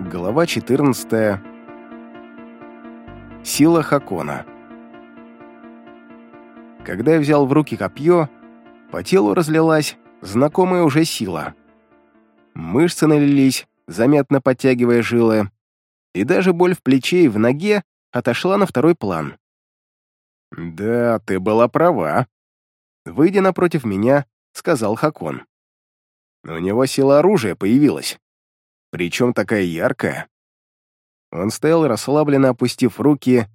Глава 14. Сила Хакона. Когда я взял в руки копье, по телу разлилась знакомая уже сила. Мышцы налились, заметно подтягивая жилы, и даже боль в плече и в ноге отошла на второй план. «Да, ты была права», — выйдя напротив меня, сказал Хакон. «У него сила оружия появилась. Причем такая яркая». Он стоял расслабленно, опустив руки,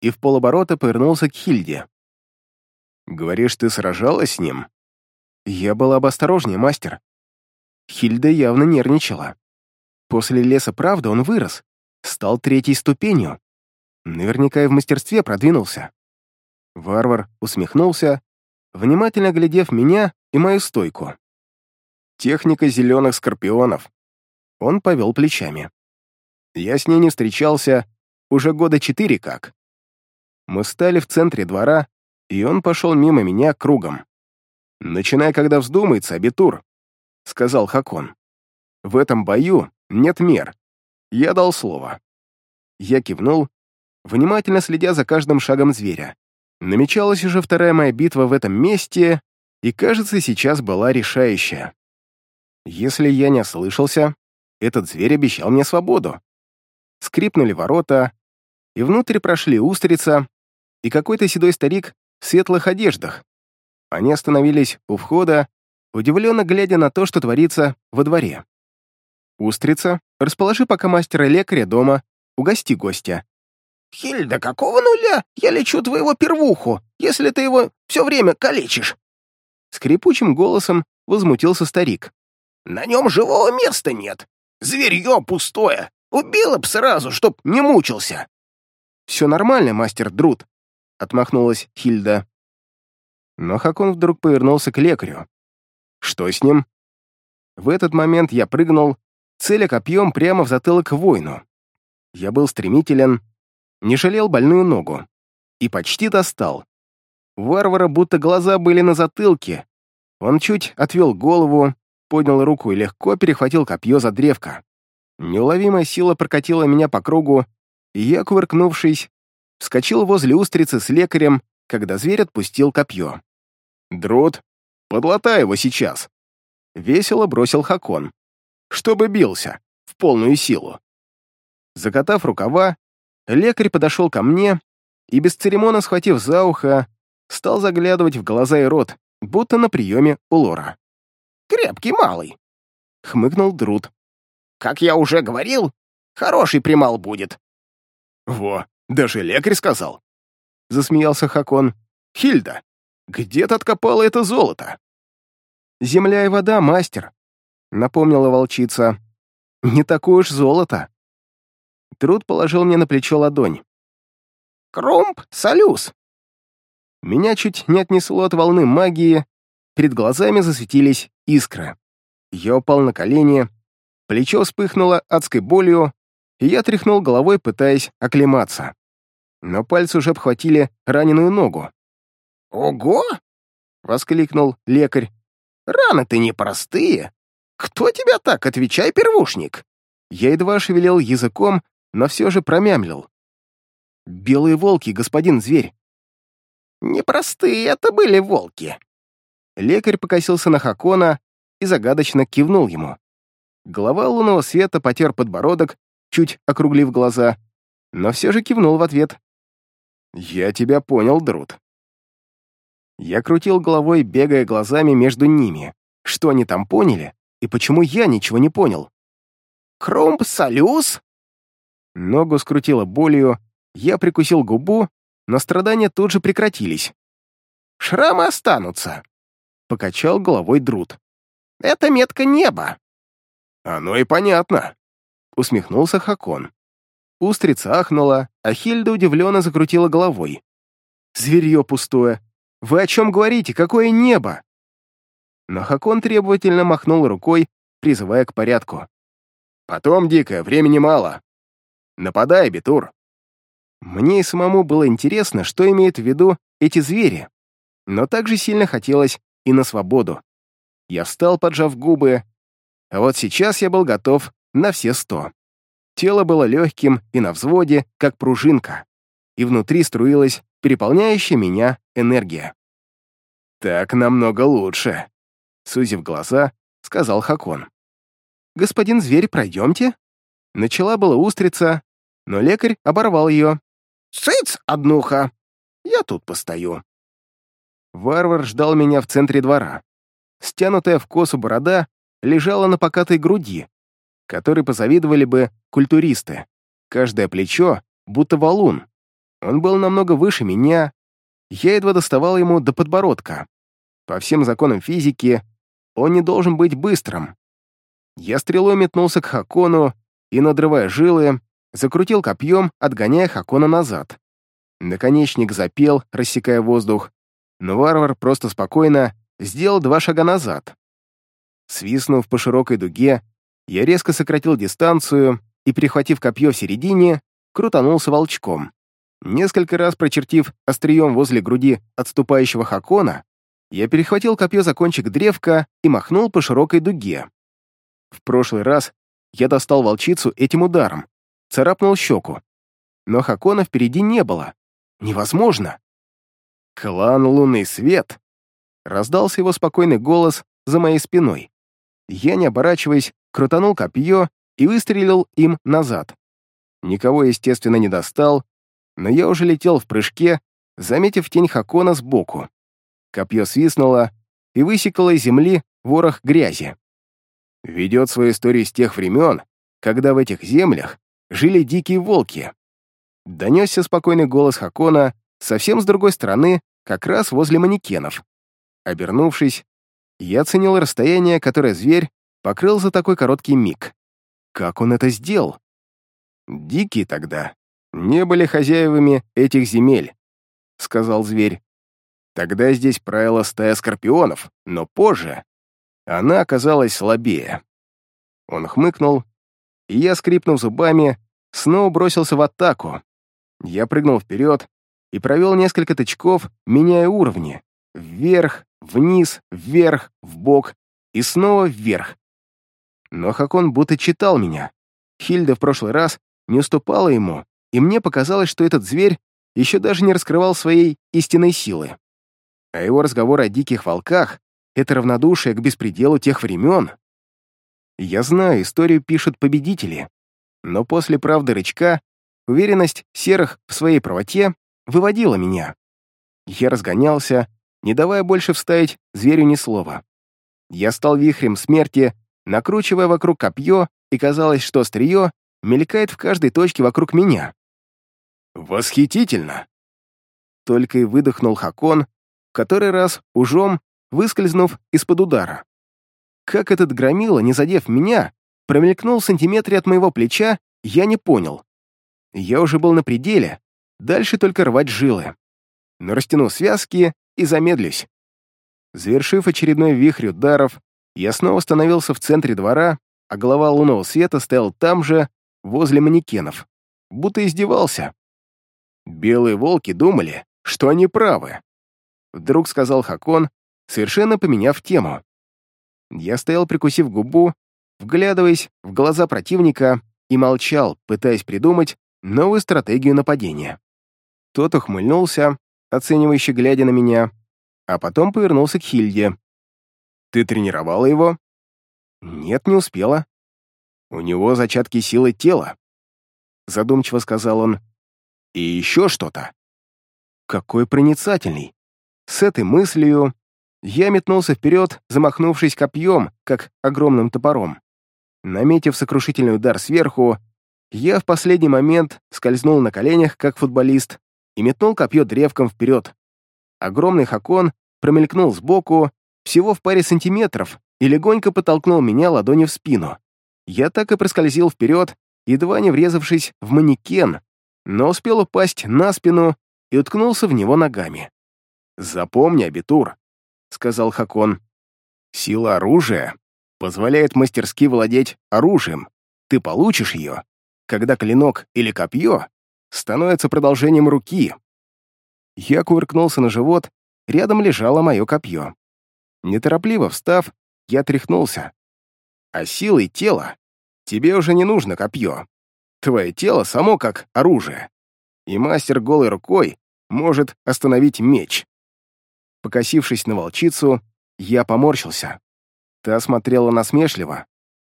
и в полоборота повернулся к Хильде. «Говоришь, ты сражалась с ним?» «Я была бы осторожнее, мастер». Хильда явно нервничала. После леса правды он вырос, стал третьей ступенью. Наверняка и в мастерстве продвинулся. Варвар усмехнулся, внимательно глядев меня и мою стойку. Техника зеленых скорпионов. Он повел плечами. Я с ней не встречался уже года четыре как. Мы стали в центре двора, и он пошел мимо меня кругом. «Начинай, когда вздумается, абитур», — сказал Хакон. «В этом бою нет мер. Я дал слово». Я кивнул, внимательно следя за каждым шагом зверя. Намечалась уже вторая моя битва в этом месте, и, кажется, сейчас была решающая. Если я не ослышался, этот зверь обещал мне свободу. Скрипнули ворота, и внутрь прошли устрица и какой-то седой старик в светлых одеждах. Они остановились у входа, удивленно глядя на то, что творится во дворе. «Устрица, расположи пока мастера-лекаря дома, угости гостя», «Хильда, какого нуля я лечу твоего первуху, если ты его все время калечишь?» Скрипучим голосом возмутился старик. «На нем живого места нет. Зверье пустое. Убила б сразу, чтоб не мучился». «Все нормально, мастер Друд», — отмахнулась Хильда. Но Хакон вдруг повернулся к лекарю. «Что с ним?» В этот момент я прыгнул, целя копьем прямо в затылок воину. Я был стремителен, не жалел больную ногу. И почти достал. Варвара будто глаза были на затылке. Он чуть отвел голову, поднял руку и легко перехватил копье за древко. Неуловимая сила прокатила меня по кругу, и я, кувыркнувшись, вскочил возле устрицы с лекарем, когда зверь отпустил копье. «Дрот, подлатай его сейчас!» Весело бросил Хакон. «Чтобы бился, в полную силу!» Закатав рукава, Лекарь подошел ко мне и, без церемона схватив за ухо, стал заглядывать в глаза и рот, будто на приеме у Лора. «Крепкий малый», — хмыкнул Друд. «Как я уже говорил, хороший примал будет». «Во, даже лекарь сказал», — засмеялся Хакон. «Хильда, где ты откопала это золото?» «Земля и вода, мастер», — напомнила волчица. «Не такое уж золото». Труд положил мне на плечо ладонь. «Крумп, салюс!» Меня чуть не отнесло от волны магии, перед глазами засветились искры. Я упал на колени, плечо вспыхнуло адской болью, и я тряхнул головой, пытаясь оклематься. Но пальцы уже обхватили раненую ногу. «Ого!» — воскликнул лекарь. «Раны ты непростые. Кто тебя так? Отвечай, первушник!» Я едва шевелил языком, но все же промямлил. «Белые волки, господин зверь!» «Непростые это были волки!» Лекарь покосился на Хакона и загадочно кивнул ему. Голова лунного света потер подбородок, чуть округлив глаза, но все же кивнул в ответ. «Я тебя понял, Друд». Я крутил головой, бегая глазами между ними. Что они там поняли, и почему я ничего не понял? «Крумп Салюс?» Ногу скрутило болью, я прикусил губу, но страдания тут же прекратились. «Шрамы останутся», — покачал головой Друд. «Это метка неба». «Оно и понятно», — усмехнулся Хакон. Устрица ахнула, а Хильда удивленно закрутила головой. «Зверье пустое! Вы о чем говорите? Какое небо?» Но Хакон требовательно махнул рукой, призывая к порядку. «Потом, Дикая, времени мало. Нападай, Битур!» Мне и самому было интересно, что имеют в виду эти звери, но также сильно хотелось и на свободу. Я встал, поджав губы, а вот сейчас я был готов на все сто. Тело было легким и на взводе, как пружинка, и внутри струилась переполняющая меня энергия. «Так намного лучше», — сузив глаза, сказал Хакон. «Господин зверь, пройдемте?» Начала была устрица, но лекарь оборвал ее. «Цыц, однуха! Я тут постою». Варвар ждал меня в центре двора. Стянутая в косу борода лежала на покатой груди, которой позавидовали бы культуристы. Каждое плечо будто валун. Он был намного выше меня, я едва доставал ему до подбородка. По всем законам физики он не должен быть быстрым. Я стрелой метнулся к Хакону и, надрывая жилы, закрутил копьем, отгоняя Хакона назад. Наконечник запел, рассекая воздух, но варвар просто спокойно сделал два шага назад. Свистнув по широкой дуге, я резко сократил дистанцию и, перехватив копье в середине, крутанулся волчком. Несколько раз прочертив острием возле груди отступающего Хакона, я перехватил копье за кончик древка и махнул по широкой дуге. В прошлый раз я достал волчицу этим ударом, царапнул щеку. Но Хакона впереди не было. Невозможно. «Клан Лунный Свет!» Раздался его спокойный голос за моей спиной. Я, не оборачиваясь, крутанул копье и выстрелил им назад. Никого, естественно, не достал, но я уже летел в прыжке, заметив тень Хакона сбоку. Копье свистнуло и высекало из земли ворох грязи. Ведет свою историю с тех времен, когда в этих землях жили дикие волки. Донесся спокойный голос Хакона совсем с другой стороны, как раз возле манекенов. Обернувшись, я оценил расстояние, которое зверь покрыл за такой короткий миг. Как он это сделал? Дикие тогда не были хозяевами этих земель, сказал зверь. Тогда здесь правила стая скорпионов, но позже она оказалась слабее. Он хмыкнул, и я, скрипнув зубами, снова бросился в атаку. Я прыгнул вперед и провел несколько тычков, меняя уровни. Вверх, вниз, вверх, вбок и снова вверх. Но Хакон будто читал меня. Хильда в прошлый раз не уступала ему, и мне показалось, что этот зверь еще даже не раскрывал своей истинной силы а его разговор о диких волках — это равнодушие к беспределу тех времен. Я знаю, историю пишут победители, но после правды рычка уверенность серых в своей правоте выводила меня. Я разгонялся, не давая больше вставить зверю ни слова. Я стал вихрем смерти, накручивая вокруг копье, и казалось, что острие мелькает в каждой точке вокруг меня. «Восхитительно!» Только и выдохнул Хакон, который раз ужом, выскользнув из-под удара. Как этот громила, не задев меня, промелькнул в сантиметре от моего плеча, я не понял. Я уже был на пределе, дальше только рвать жилы. Но растяну связки и замедлюсь. Завершив очередной вихрь ударов, я снова остановился в центре двора, а голова лунного света стоял там же, возле манекенов, будто издевался. Белые волки думали, что они правы. Вдруг сказал Хакон, совершенно поменяв тему. Я стоял, прикусив губу, вглядываясь в глаза противника и молчал, пытаясь придумать новую стратегию нападения. Тот ухмыльнулся, оценивающе глядя на меня, а потом повернулся к Хильде. «Ты тренировала его?» «Нет, не успела». «У него зачатки силы тела», — задумчиво сказал он. «И еще что-то». «Какой проницательный. С этой мыслью я метнулся вперед, замахнувшись копьем, как огромным топором. Наметив сокрушительный удар сверху, я в последний момент скользнул на коленях, как футболист, и метнул копье древком вперед. Огромный хакон промелькнул сбоку, всего в паре сантиметров, и легонько подтолкнул меня ладонью в спину. Я так и проскользил вперед, едва не врезавшись в манекен, но успел упасть на спину и уткнулся в него ногами. «Запомни, Абитур», — сказал Хакон, — «сила оружия позволяет мастерски владеть оружием. Ты получишь ее, когда клинок или копье становится продолжением руки». Я кувыркнулся на живот, рядом лежало мое копье. Неторопливо встав, я тряхнулся. «А силой тела тебе уже не нужно копье. Твое тело само как оружие, и мастер голой рукой может остановить меч. Покосившись на волчицу, я поморщился. Та смотрела насмешливо.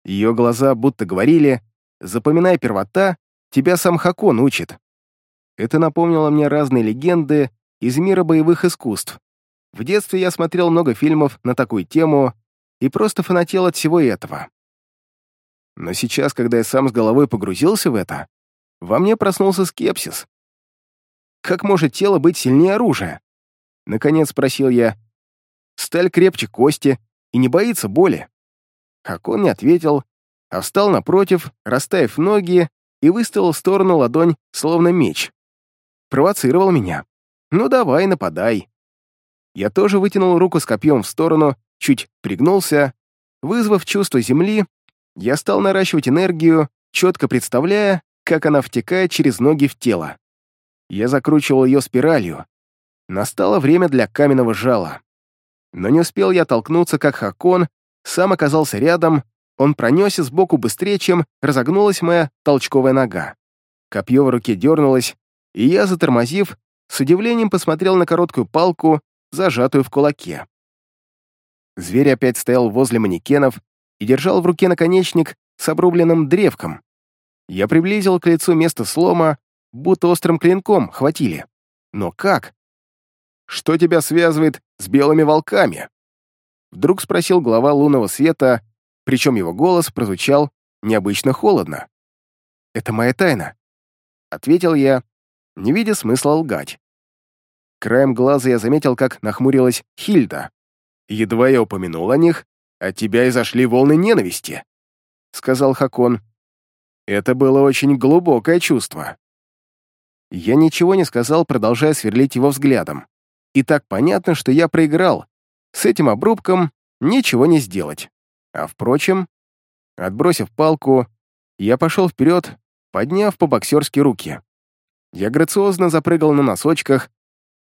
Ее глаза будто говорили «Запоминай первота, тебя сам Хакон учит». Это напомнило мне разные легенды из мира боевых искусств. В детстве я смотрел много фильмов на такую тему и просто фанател от всего этого. Но сейчас, когда я сам с головой погрузился в это, во мне проснулся скепсис. Как может тело быть сильнее оружия? Наконец спросил я. Сталь крепче кости и не боится боли. Хакон не ответил, а встал напротив, расставив ноги и выставил в сторону ладонь, словно меч. Провоцировал меня. «Ну давай, нападай». Я тоже вытянул руку с копьем в сторону, чуть пригнулся. Вызвав чувство земли, я стал наращивать энергию, четко представляя, как она втекает через ноги в тело. Я закручивал ее спиралью. Настало время для каменного жала. Но не успел я толкнуться, как Хакон сам оказался рядом, он пронесся сбоку быстрее, чем разогнулась моя толчковая нога. Копье в руке дернулось, и я, затормозив, с удивлением посмотрел на короткую палку, зажатую в кулаке. Зверь опять стоял возле манекенов и держал в руке наконечник с обрубленным древком. Я приблизил к лицу место слома, будто острым клинком хватили. Но как? Что тебя связывает с белыми волками? Вдруг спросил глава лунного света, причем его голос прозвучал необычно холодно. «Это моя тайна», — ответил я, не видя смысла лгать. Краем глаза я заметил, как нахмурилась Хильда. Едва я упомянул о них, от тебя изошли волны ненависти, — сказал Хакон. Это было очень глубокое чувство. Я ничего не сказал, продолжая сверлить его взглядом. И так понятно, что я проиграл. С этим обрубком ничего не сделать. А впрочем, отбросив палку, я пошел вперед, подняв по-боксерски руки. Я грациозно запрыгал на носочках.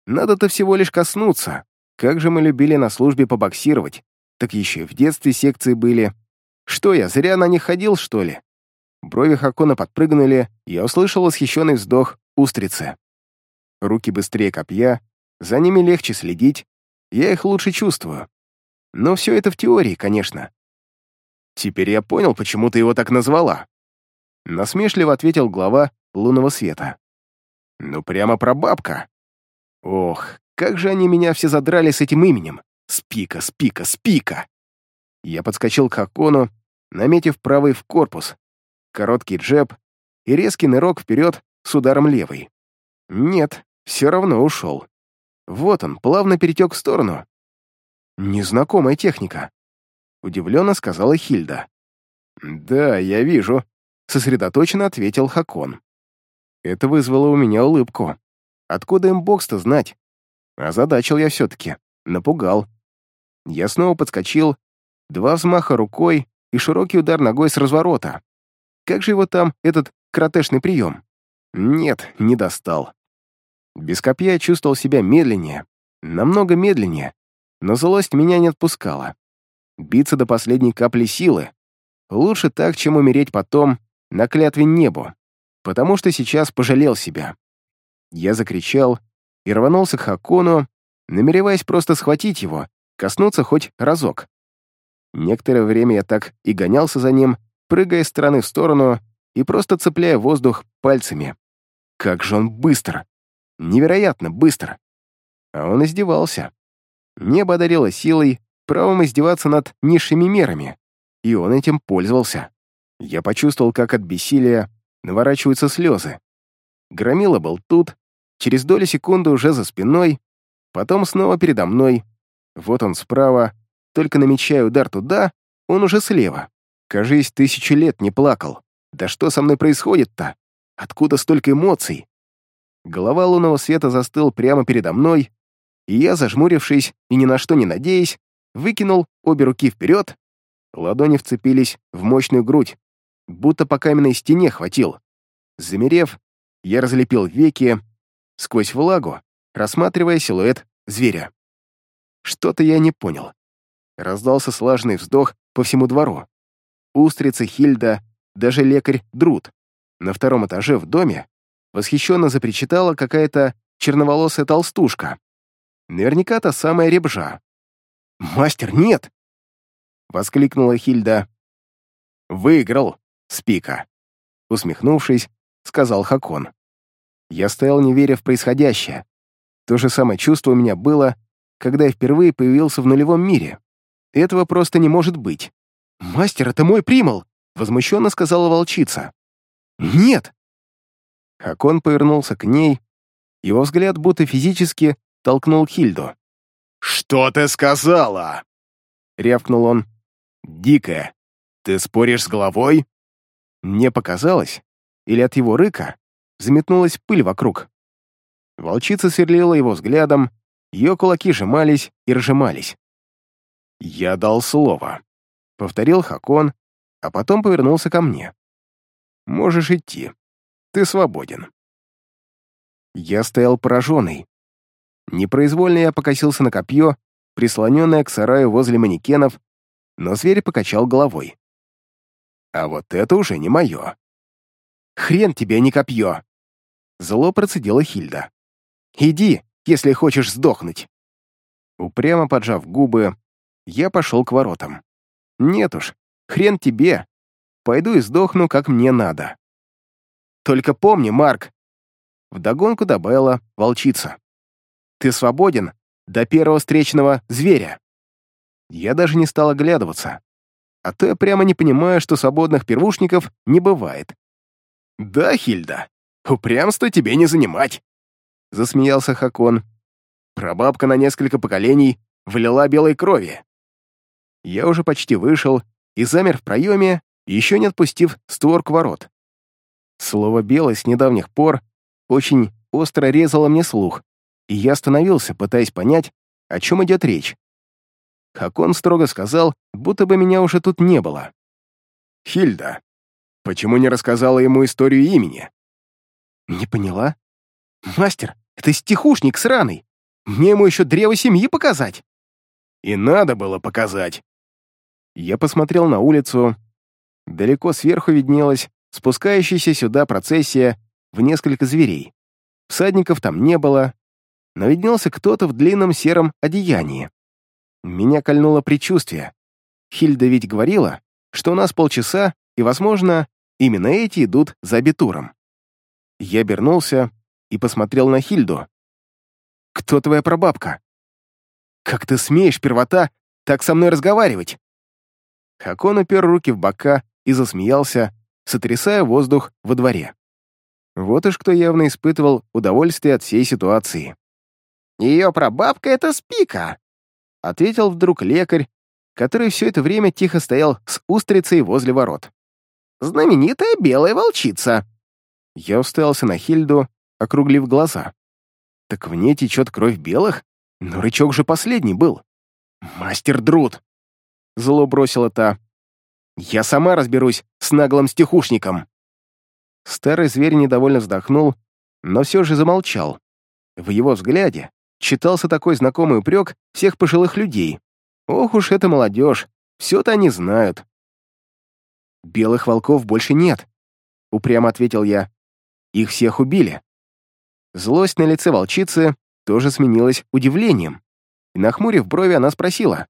Надо-то всего лишь коснуться. Как же мы любили на службе побоксировать. Так еще и в детстве секции были. Что я, зря на них ходил, что ли? Брови Хакона подпрыгнули, я услышал восхищенный вздох устрицы. Руки быстрее копья, за ними легче следить, я их лучше чувствую. Но все это в теории, конечно. Теперь я понял, почему ты его так назвала. Насмешливо ответил глава лунного света. Ну прямо прабабка. Ох, как же они меня все задрали с этим именем. Спика, спика, спика. Я подскочил к Хакону, наметив правый в корпус, короткий джеб и резкий нырок вперед с ударом левой. Нет, все равно ушел. Вот он, плавно перетек в сторону. Незнакомая техника. Удивленно сказала Хильда. «Да, я вижу», — сосредоточенно ответил Хакон. Это вызвало у меня улыбку. Откуда им бокс-то знать? Озадачил я все-таки, напугал. Я снова подскочил, два взмаха рукой и широкий удар ногой с разворота. Как же его там, этот кратешный прием? Нет, не достал. Без копья я чувствовал себя медленнее, намного медленнее, но злость меня не отпускала. Биться до последней капли силы. Лучше так, чем умереть потом на клятве небу, потому что сейчас пожалел себя. Я закричал и рванулся к Хакону, намереваясь просто схватить его, коснуться хоть разок. Некоторое время я так и гонялся за ним, прыгая с стороны в сторону и просто цепляя воздух пальцами. Как же он быстро! Невероятно быстро! А он издевался. Небо одарило силой, правом издеваться над низшими мерами, и он этим пользовался. Я почувствовал, как от бессилия наворачиваются слезы. Громила был тут, через доли секунды уже за спиной, потом снова передо мной. Вот он справа, только намечая удар туда, он уже слева. Кажись, тысячу лет не плакал. Да что со мной происходит-то? Откуда столько эмоций? Голова лунного света застыл прямо передо мной, и я, зажмурившись и ни на что не надеясь, выкинул обе руки вперед, ладони вцепились в мощную грудь, будто по каменной стене хватил. Замерев, я разлепил веки сквозь влагу, рассматривая силуэт зверя. Что-то я не понял. Раздался слаженный вздох по всему двору устрица Хильда, даже лекарь Друт. на втором этаже в доме восхищенно запричитала какая-то черноволосая толстушка. Наверняка та самая ребжа. «Мастер, нет!» — воскликнула Хильда. «Выиграл, Спика!» Усмехнувшись, сказал Хакон. Я стоял, не веря в происходящее. То же самое чувство у меня было, когда я впервые появился в нулевом мире. Этого просто не может быть. «Мастер, это мой примол!» — возмущенно сказала волчица. «Нет!» Хакон повернулся к ней. Его взгляд будто физически толкнул Хильду. «Что ты сказала?» — рявкнул он. «Дикая, ты споришь с головой?» Мне показалось, или от его рыка заметнулась пыль вокруг. Волчица сверлила его взглядом, ее кулаки сжимались и разжимались. «Я дал слово», — повторил Хакон, а потом повернулся ко мне. «Можешь идти. Ты свободен». Я стоял пораженный. Непроизвольно я покосился на копье, прислоненное к сараю возле манекенов, но зверь покачал головой. «А вот это уже не мое». «Хрен тебе, не копье!» Зло процедила Хильда. «Иди, если хочешь сдохнуть». Упрямо поджав губы, я пошел к воротам. «Нет уж, хрен тебе. Пойду и сдохну, как мне надо». «Только помни, Марк!» Вдогонку добавила волчица. «Ты свободен до первого встречного зверя». Я даже не стал оглядываться. А то я прямо не понимаю, что свободных первушников не бывает. «Да, Хильда, упрямство тебе не занимать», — засмеялся Хакон. «Прабабка на несколько поколений влила белой крови». Я уже почти вышел и замер в проеме, еще не отпустив створку ворот. Слово «белый» с недавних пор очень остро резало мне слух, и я остановился, пытаясь понять, о чем идет речь. Хакон строго сказал, будто бы меня уже тут не было. «Хильда, почему не рассказала ему историю имени?» «Не поняла? Мастер, это стихушник сраный. Мне ему еще древо семьи показать». «И надо было показать». Я посмотрел на улицу. Далеко сверху виднелась спускающаяся сюда процессия в несколько зверей. Всадников там не было, но виднелся кто-то в длинном сером одеянии. Меня кольнуло предчувствие. Хильда ведь говорила, что у нас полчаса, и, возможно, именно эти идут за абитуром. Я обернулся и посмотрел на Хильду. «Кто твоя прабабка?» «Как ты смеешь, первота, так со мной разговаривать?» Хакон упер руки в бока и засмеялся, сотрясая воздух во дворе. Вот уж кто явно испытывал удовольствие от всей ситуации. «Ее прабабка — это Спика!» — ответил вдруг лекарь, который все это время тихо стоял с устрицей возле ворот. «Знаменитая белая волчица!» Я уставился на Хильду, округлив глаза. «Так в ней течет кровь белых? Но рычаг же последний был!» «Мастер Друд!» Зло бросила та. «Я сама разберусь с наглым стихушником!» Старый зверь недовольно вздохнул, но все же замолчал. В его взгляде читался такой знакомый упрек всех пожилых людей. Ох уж это молодежь, все-то они знают. «Белых волков больше нет», — упрямо ответил я. «Их всех убили». Злость на лице волчицы тоже сменилась удивлением. И нахмурив брови, она спросила.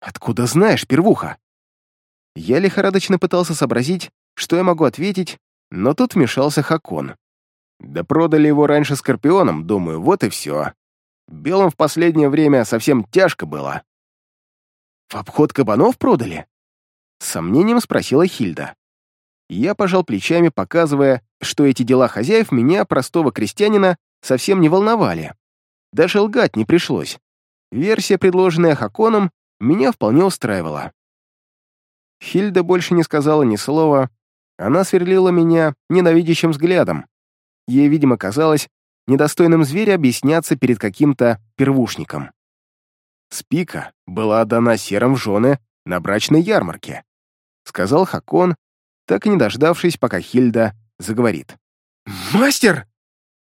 «Откуда знаешь, первуха?» Я лихорадочно пытался сообразить, что я могу ответить, но тут вмешался Хакон. «Да продали его раньше Скорпионом, думаю, вот и все. Белым в последнее время совсем тяжко было. «В обход кабанов продали?» С сомнением спросила Хильда. Я пожал плечами, показывая, что эти дела хозяев меня, простого крестьянина, совсем не волновали. Даже лгать не пришлось. Версия, предложенная Хаконом, меня вполне устраивала. Хильда больше не сказала ни слова, она сверлила меня ненавидящим взглядом. Ей, видимо, казалось, недостойным зверя объясняться перед каким-то первушником. Спика была отдана серым в жены на брачной ярмарке, сказал Хакон, так и не дождавшись, пока Хильда заговорит. «Мастер!»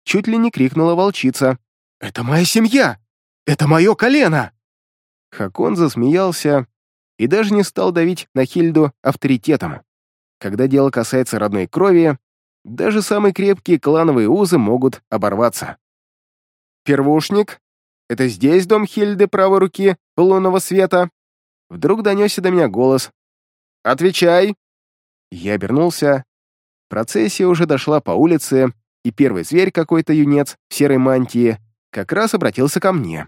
Чуть ли не крикнула волчица. «Это моя семья! Это мое колено!» Хакон засмеялся и даже не стал давить на Хильду авторитетом. Когда дело касается родной крови, даже самые крепкие клановые узы могут оборваться. «Первушник, это здесь дом Хильды правой руки лунного света?» Вдруг донесся до меня голос. «Отвечай!» Я обернулся. Процессия уже дошла по улице, и первый зверь, какой-то юнец в серой мантии, как раз обратился ко мне.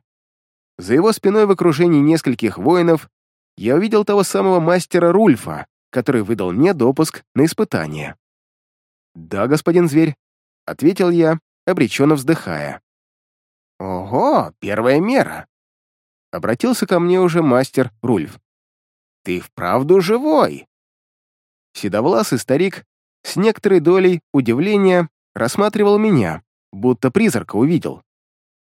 За его спиной в окружении нескольких воинов я увидел того самого мастера Рульфа, который выдал мне допуск на испытание. «Да, господин зверь», — ответил я, обреченно вздыхая. «Ого, первая мера!» — обратился ко мне уже мастер Рульф. «Ты вправду живой!» Седовласый старик с некоторой долей удивления рассматривал меня, будто призрака увидел.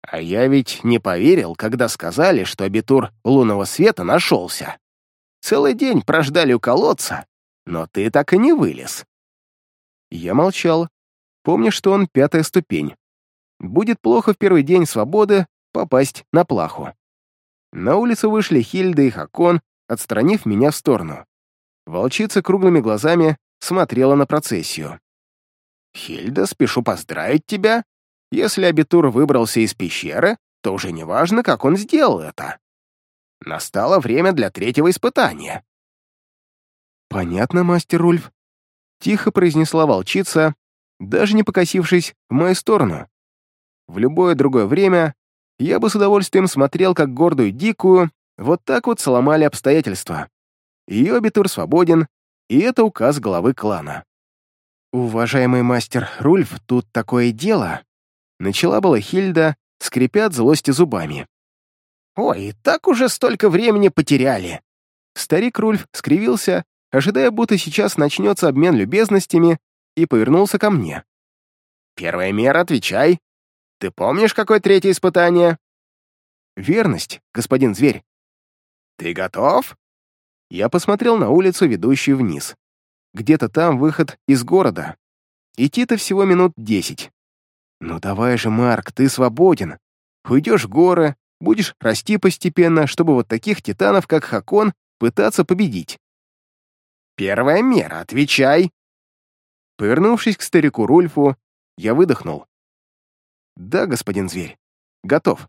А я ведь не поверил, когда сказали, что абитур лунного света нашелся. Целый день прождали у колодца, но ты так и не вылез. Я молчал, помня, что он пятая ступень. Будет плохо в первый день свободы попасть на плаху. На улицу вышли Хильда и Хакон, отстранив меня в сторону. Волчица круглыми глазами смотрела на процессию. «Хильда, спешу поздравить тебя. Если абитур выбрался из пещеры, то уже не важно, как он сделал это. Настало время для третьего испытания». «Понятно, мастер Ульф», — тихо произнесла волчица, даже не покосившись в мою сторону. В любое другое время я бы с удовольствием смотрел, как гордую дикую вот так вот сломали обстоятельства. Ее абитур свободен, и это указ главы клана. «Уважаемый мастер Рульф, тут такое дело!» Начала была Хильда, скрипя от злости зубами. «Ой, так уже столько времени потеряли!» Старик Рульф скривился, ожидая, будто сейчас начнется обмен любезностями, и повернулся ко мне. «Первая мера, отвечай. Ты помнишь, какое третье испытание?» «Верность, господин зверь». «Ты готов?» Я посмотрел на улицу, ведущую вниз. Где-то там выход из города. Идти-то всего минут десять. Ну давай же, Марк, ты свободен. Уйдешь в горы, будешь расти постепенно, чтобы вот таких титанов, как Хакон, пытаться победить. Первая мера, отвечай. Повернувшись к старику Рульфу, я выдохнул. Да, господин зверь, готов.